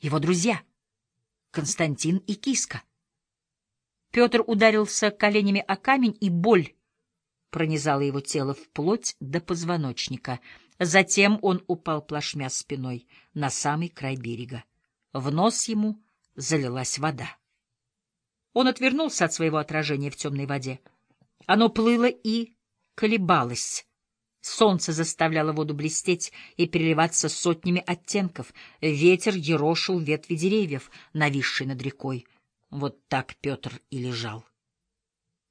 Его друзья — Константин и Киска. Петр ударился коленями о камень, и боль пронизала его тело вплоть до позвоночника. Затем он упал плашмя спиной на самый край берега. В нос ему залилась вода. Он отвернулся от своего отражения в темной воде. Оно плыло и колебалось. Солнце заставляло воду блестеть и переливаться сотнями оттенков. Ветер ерошил ветви деревьев, нависшие над рекой. Вот так Петр и лежал.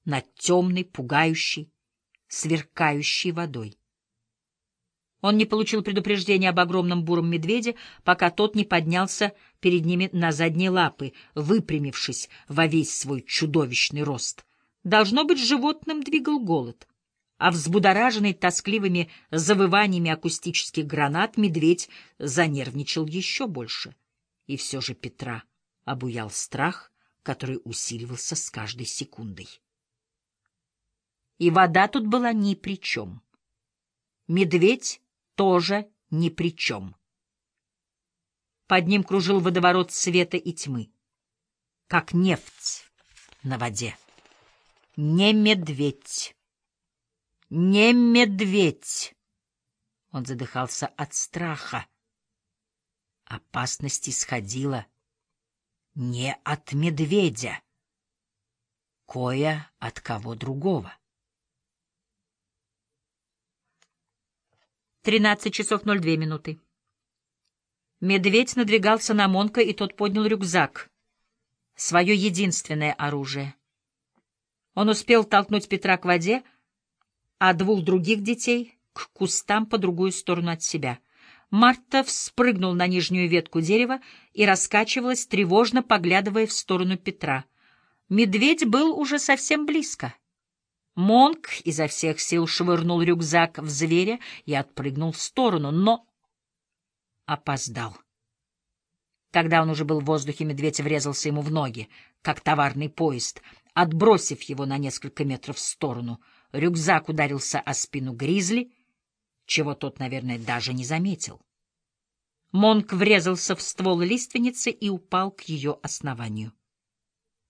Над темной, пугающей, сверкающей водой. Он не получил предупреждения об огромном буром медведе, пока тот не поднялся перед ними на задние лапы, выпрямившись во весь свой чудовищный рост. Должно быть, животным двигал голод. А взбудораженный тоскливыми завываниями акустических гранат медведь занервничал еще больше. И все же Петра обуял страх, который усиливался с каждой секундой. И вода тут была ни при чем. Медведь тоже ни при чем. Под ним кружил водоворот света и тьмы, как нефть на воде. Не медведь, не медведь. Он задыхался от страха. Опасность исходила не от медведя, кое от кого другого. Тринадцать часов ноль две минуты. Медведь надвигался на Монка, и тот поднял рюкзак. Свое единственное оружие. Он успел толкнуть Петра к воде, а двух других детей — к кустам по другую сторону от себя. Марта вспрыгнул на нижнюю ветку дерева и раскачивалась, тревожно поглядывая в сторону Петра. Медведь был уже совсем близко. Монк изо всех сил швырнул рюкзак в зверя и отпрыгнул в сторону, но опоздал. Когда он уже был в воздухе, медведь врезался ему в ноги, как товарный поезд, отбросив его на несколько метров в сторону. Рюкзак ударился о спину гризли, чего тот, наверное, даже не заметил. Монк врезался в ствол лиственницы и упал к ее основанию.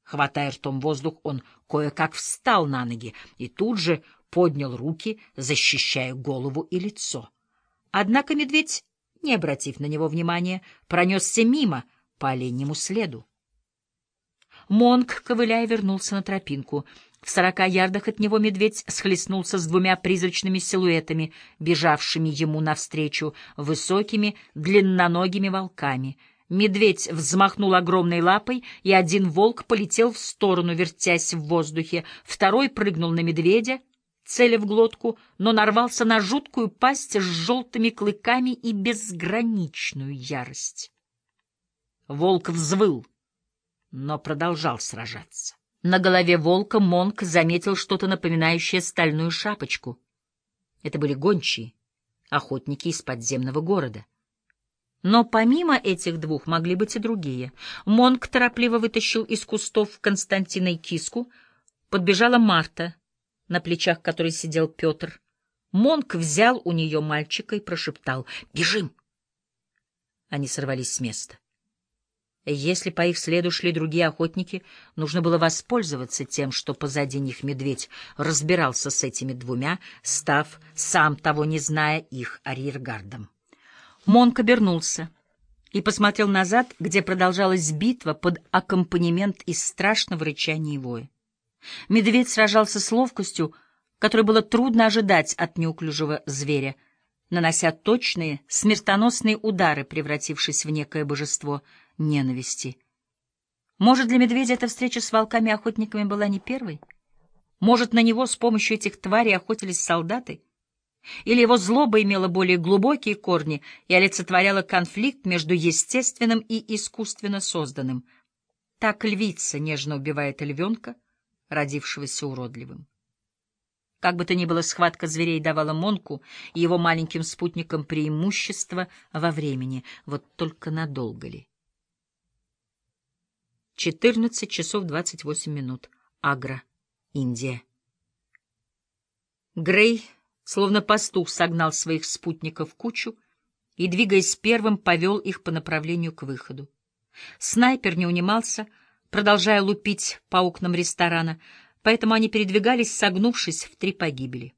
Хватая ртом воздух, он кое-как встал на ноги и тут же поднял руки, защищая голову и лицо. Однако медведь, не обратив на него внимания, пронесся мимо по оленьему следу. Монк, ковыляя, вернулся на тропинку. В сорока ярдах от него медведь схлестнулся с двумя призрачными силуэтами, бежавшими ему навстречу, высокими, длинноногими волками — Медведь взмахнул огромной лапой, и один волк полетел в сторону, вертясь в воздухе. Второй прыгнул на медведя, целя в глотку, но нарвался на жуткую пасть с желтыми клыками и безграничную ярость. Волк взвыл, но продолжал сражаться. На голове волка Монк заметил что-то напоминающее стальную шапочку. Это были гончие, охотники из подземного города. Но помимо этих двух могли быть и другие. Монк торопливо вытащил из кустов Константина и киску. Подбежала Марта, на плечах которой сидел Петр. Монк взял у нее мальчика и прошептал «Бежим!». Они сорвались с места. Если по их следу шли другие охотники, нужно было воспользоваться тем, что позади них медведь разбирался с этими двумя, став, сам того не зная, их арьергардом. Монк обернулся и посмотрел назад, где продолжалась битва под аккомпанемент из страшного рычания и воя. Медведь сражался с ловкостью, которой было трудно ожидать от неуклюжего зверя, нанося точные, смертоносные удары, превратившись в некое божество ненависти. Может, для медведя эта встреча с волками-охотниками была не первой? Может, на него с помощью этих тварей охотились солдаты? Или его злоба имела более глубокие корни и олицетворяла конфликт между естественным и искусственно созданным. Так львица нежно убивает львенка, родившегося уродливым. Как бы то ни было, схватка зверей давала Монку и его маленьким спутникам преимущество во времени, вот только надолго ли? 14 часов 28 минут. Агра, Индия. Грей словно пастух согнал своих спутников в кучу и, двигаясь первым, повел их по направлению к выходу. Снайпер не унимался, продолжая лупить по окнам ресторана, поэтому они передвигались, согнувшись в три погибели.